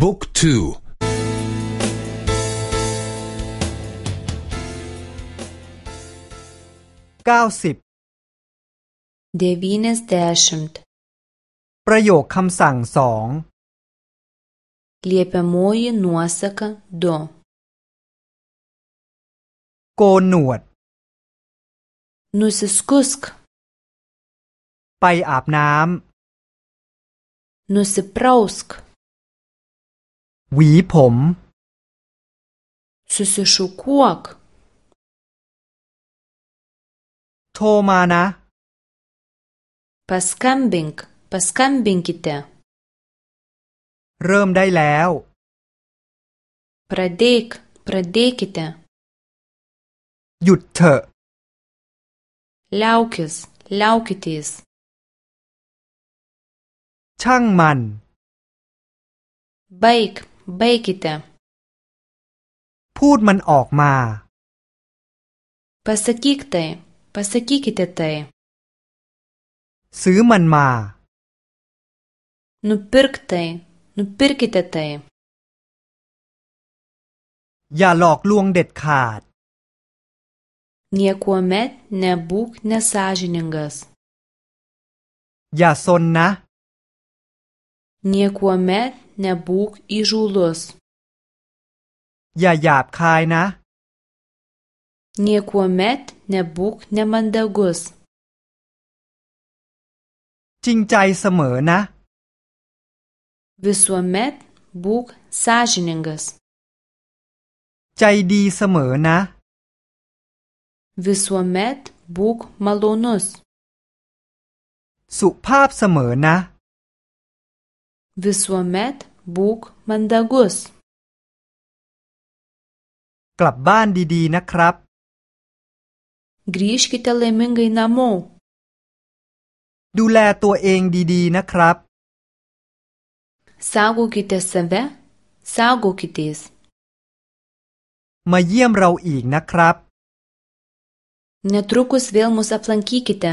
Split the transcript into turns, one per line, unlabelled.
บุ๊กทูเก้าสิบเดวินสเดชมตประโยคคำสั่งสองเลียปโมยนัวสกดโกนหนวดนุสสกุสกไปอาบน้ำนุสปราสก์หวีผมสูสุควก โทรมานะพัสคัมบิงพัสคัมบิงกิตเเริ่มได้แล้ว ประเดกประเดกิตหยุดเถอะ เลาวคิสลาวคิติสช่างมันเบิก Baikite. พูดมันออกมา Pasakyk tai, pasakykite tai. ซื้อมันมา Nupirk tai, nupirkite tai. อย่าหลอกลวงเด็ดขาด Niekuomet nebūk nesažiningas. อย่าซนนะ Niekuomet nebūk įžūlus. อย่าหยาบคายนะ Niekuomet nebūk nemandagus. จริงใจเสมอนะ Visuomet būk sąžiningas. ใจดีเสมอนะ Visuomet būk malonus. สุภาพเสมอนะ visuomet būk mandagus กลับบ้านดีๆนะครับ grįžkite laimingai namo ดูแลตัวเองดีๆนะครับ saugokite save saugokitės มาเยี่ยมเราอีกนะครับ netrukus vėl mus aplankykite